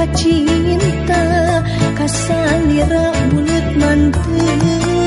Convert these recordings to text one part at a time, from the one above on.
kacinta kasalira bulut mantu.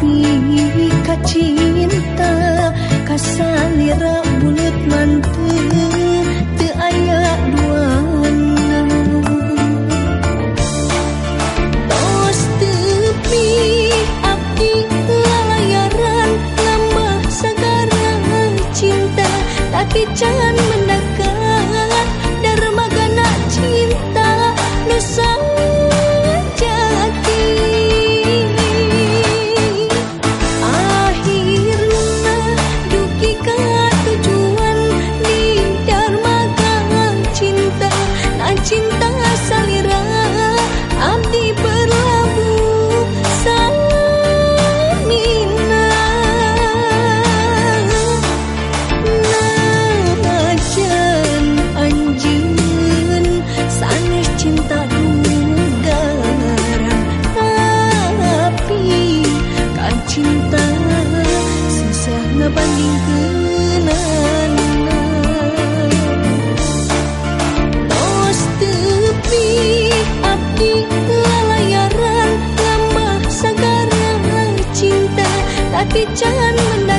tapi kacinta kasalira bulut mantu. pijahan menang